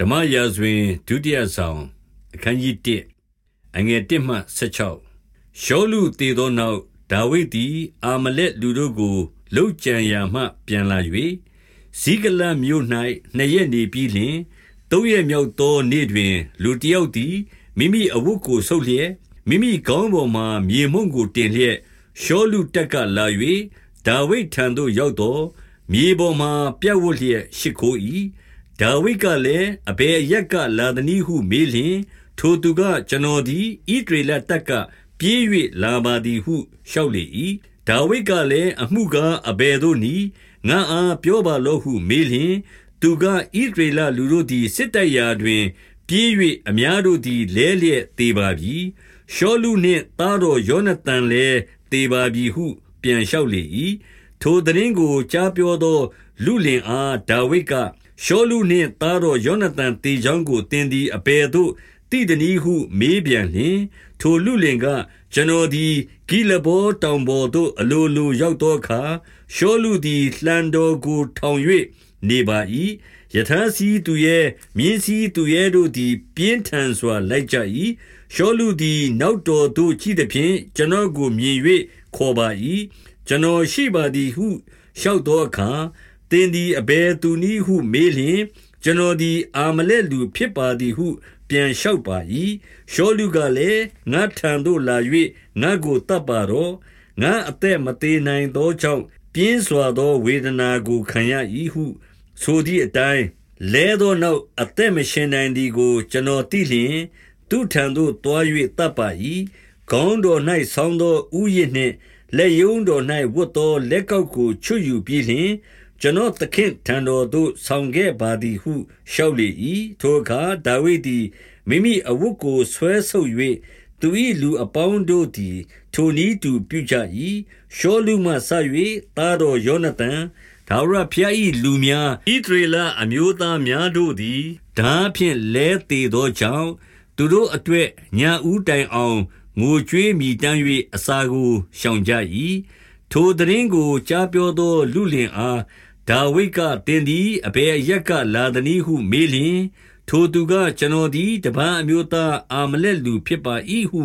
ဓမ္မရာဇဝင်ဒုတိယဆောင်အခန်းကြီး1အငယ်1မှ16ရှောလူတည်သောနောက်ဒါဝိဒ်သည်အာမလက်လူတို့ကိုလှုပ်ကြံရာမှ ပြန်လာ၍ဇီကလမြို့၌နှစ်ရက်နေပြီးလျှင်သုံးရက်မြောက်သောနေ့တွင် လူတယောက်သည်မိမိအဝတ်ကိုဆုပ်လျက်မိမိခေါင်းပေါ်မှမြေမှုန့်ကိုတင်လျက်ရှောလူတက်ကလာ၍ဒါဝိဒ်ထံသို့ရောက်သောမြေပေါ်မှပြတ်ဝတ်လျက်ရှိခိုး၏ ဒါဝိဒ်ကလည်းအဘယ်အရက်ကလာသနည်းဟုမေးလျင် ထိုသူကကျွန်တော်သည်ဣဒရေလတက်ကပြေး၍လာပါသည်ဟုလျှောက်လေ၏ဒါဝိဒ်ကလည်းအမှုကားအဘယ်သို့နည်းငါအားပြောပါလောဟုမေးလျင်သူကဣဒရေလလူတို့သည်စစ်တိုက်ရာတွင် ပြေး၍အများတို့သည်လဲလျက်သေးပါပြီရှောလူနှင့်သားတော်ယောနသန်လည်းသေပါပြီဟု ပြန်လျှောက်လေ၏ထိုသတင်းကိုကြားပြောသော လူလင်အားဒါဝိဒ်က ရှောလုနှင့်သားတော်ယောနသန်တေချောင်းကိုသင်သည်အဘယ်သို့တိတနည်းဟုမေးပြန်လျင်ထိုလူလင်ကကျွန်တော်သည်ဂိလဘောတောင်ပေါ်သို့အလိုလိုရောက်သောအခါရှောလုသည်လှံတော်ကိုထောင်၍နေပါ၏ယထာစီသူရဲ့မြင်းစီသူရဲ့တို့သည် ပြင်းထန်စွာလိုက်ကြ၏ရှောလုသည်နောက်တော်သို့ကြည့်သည်ဖြင့်ကျွန်တော်ကိုမြင်၍ခေါ်ပါ၏ကျွန်တော်ရှိပါသည်ဟုလျှောက်သောအခါ သင်သည်အဘယ်သူနည်းဟုမေးလျင် ကျွန်တော်သည် အာမလက်လူဖြစ်ပါသည်ဟု ပြန်လျှောက်ပါ၏ရှောလူကလည်းငါထံသို့လာ၍ငါကိုတတ်ပါတော့ငါအသက်မသေးနိုင်သောကြောင့်ပြင်းစွာသောဝေဒနာကိုခံရ၏ဟုဆိုသည့်အတိုင်းလဲသောနောက်အသက်မရှင်နိုင်သည်ကို ကျွန်တော်သိလျင်သူထံသို့တွား၍တတ်ပါ၏ခေါင်းတော်၌ဆောင်းသောဥယျနှင့်လက်ယုံတော်၌ဝတ်သောလက်ကောက်ကိုချွတ်ယူပြီးလျှင် ကျွန်တော်သခင်ထံတော်သို့ဆောင်ခဲ့ပါသည်ဟုလျှောက်လေ၏ထိုအခါဒါဝိဒ်သည်မိမိအဝတ်ကိုဆွဲဆုပ်၍သူ၏လူအပေါင်းတို့သည် ထိုနည်းတူပြုကြ၏ရှောလူမှဆ၍တာတော်ယောနသန်ဒါဝရဖျား၏လူများဣသရေလအမျိုးသားများတို့သည်ဓာဖြင့်လဲသေးသောကြောင့်သူတို့အတွေ့ညာဦးတိုင်အောင်ငိုကြွေးမိတမ်း၍အစာကိုရှောင်ကြ၏ထိုသတင်းကိုကြားပြောသောလူလင်အား ဒါဝိဒ်ကသင်သည်အဘယ်အရပ်ကလာသနည်းဟု မေးလျှင် ထိုသူကကျွန်တော်သည်တပန်းအမျိုးသားအာမလက်လူဖြစ်ပါ၏ဟု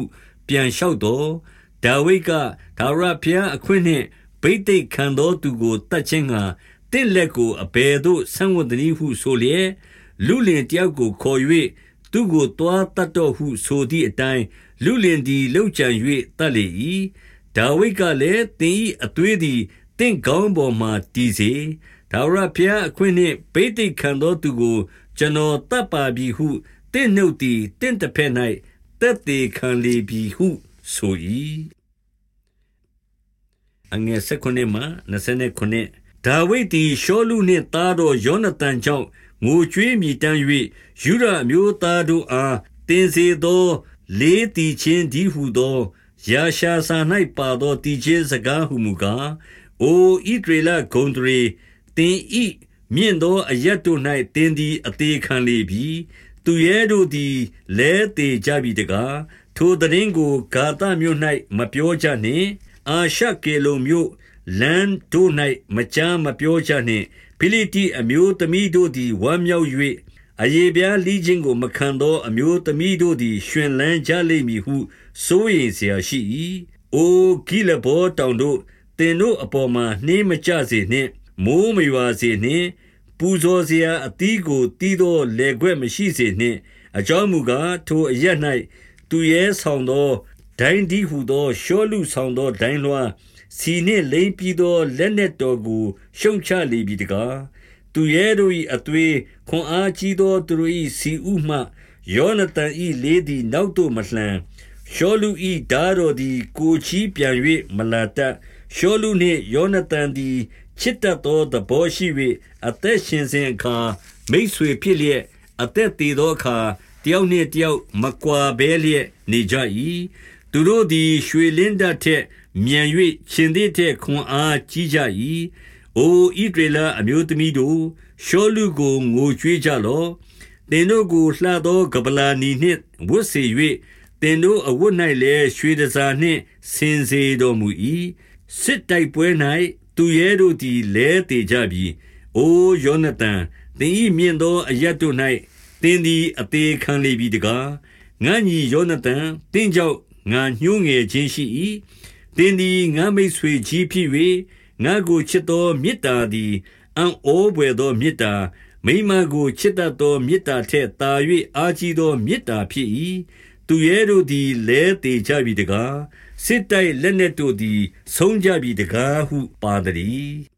ပြန်လျှောက်တော်ဒါဝိဒ်ကဒါဝရဘုရားအခွင့်နှင့်ဗိသိက်ခံသောသူကိုတတ်ခြင်းငှာတင့်လက်ကိုအဘယ်သို့ဆန့်ဝတ်သည်ဟုဆိုလျက်လူလင်တယောက်ကိုခေါ်၍သူကိုတွားတတ်တော်ဟုဆိုသည့်အတိုင်းလူလင်သည်လှုပ်ကြံ၍တတ်လေ၏ဒါဝိဒ်ကလည်းသင်၏အသွေးသည် တင့်ကောင်းပေါ်မှတည်စေထာဝရဘုရားအခွင့်နှင့်ဘိသိက်ခံသောသူကို ကျွန်တော်တတ်ပါပြီဟုတင့်နှုတ်သည်တင့်တစ်ဖက်၌တက်သေးခံလေပြီဟုဆို၏အငယ်၁၉မှ29ဒါဝိဒ်သည်ရှောလုနှင့်သားတော်ယောနသန်ကြောင့်ငိုကြွေးမြည်တမ်း၍ယူရမျိုးသားတို့အားတင်စေသော လေးတီချင်းဒီဟုသောယာရှာစာ၌ပါသောတီချင်းစကားဟုမူကား အိုဣဒရေလဂုံတရေသင်ဤမြင့်သောအရတ်တို့၌သင်သည်အသေးခံလေပြီသူရဲတို့သည်လဲသေးကြပြီတကားထိုတရင်ကိုဂါသမြို့၌မပြောကြနှင့်အာရှကေလုံမြို့လန်တို့၌မကြားမပြောကြနှင့်ဖိလိတိအမျိုးသမီးတို့သည်ဝမ်းမြောက်၍အယေပြားလီးခြင်းကိုမခံသောအမျိုးသမီးတို့သည်ရှင်လန်းကြလိမ့်မည်ဟုစိုးရိမ်เสียရှိ၏အိုဂိလဘောတောင်တို့ သင်တို့အပေါ်မှာနှင်းမကြစေနှင့်မိုးမရွာစေနှင့် ပူဇော်စရာအသီးကိုတီးသောလေခွက်မရှိစေနှင့် အကြောင်းမူကားထိုအရ၌သူရဲဆောင်သောဒိုင်းဒီဟုသောရှောလူဆောင်သောဒိုင်းလွှာစီနှင့်လိမ့်ပြီးသောလက်နက်တော်ကိုရှုံချလေပြီတကားသူရဲတို့၏အသွေးခွန်အားကြီးသောသူတို့၏စီဥမှယောနသန်၏လေးသည်နောက်သို့မလှန်ရှောလူ၏ဓာတော်သည်ကိုချီးပြန်၍မလာတတ် ရှောလူနှင့်ယောနသန်သည် ချစ်တတ်သောသဘောရှိ၍အသက်ရှင်စဉ်အခါ မိษွေဖြစ်လျက် အသက်တည်သောအခါ တယောက်နှင့်တယောက် မကွာဘဲလျက်နေကြ၏သူတို့သည် ရွှေလင်းတတ်ထက်မြန်၍ရှင်သည်ထက်ခွန်အားကြီးကြ၏အိုဣဒရလအမျိုးသမီးတို့ ရှောလူကို ငိုကြွေးကြလော့တင်တို့ကို လှသောကပလာနီနှင့် ဝတ်စေ၍တင်တို့အဝတ်၌လည်း ရွှေတစားနှင့် ဆင်စေတော်မူ၏ စစ်တိုက်ပွဲ၌သူရဲတို့သည်လဲတေကြပြီ။အိုယောနသန်သင်၏မြင့်သောအရတ်တို့၌သင်သည်အသေးခံလေပြီတကားငါညီယောနသန်တင်းကြောင့်ငါညှိုးငယ်ခြင်းရှိ၏သင်သည်ငါမိတ်ဆွေကြီးဖြစ်၍ငါကိုချစ်သောမေတ္တာသည်အံ့ဩပွေသောမေတ္တာမိမကိုချစ်တတ်သောမေတ္တာထက်သာ၍အားကြီးသောမေတ္တာဖြစ်၏သူရဲတို့သည်လဲသေးကြပြီတကား စစ်တိုက်လက်နက်တို့သည် ဆုံးကြပြီတကားဟုပါတည်း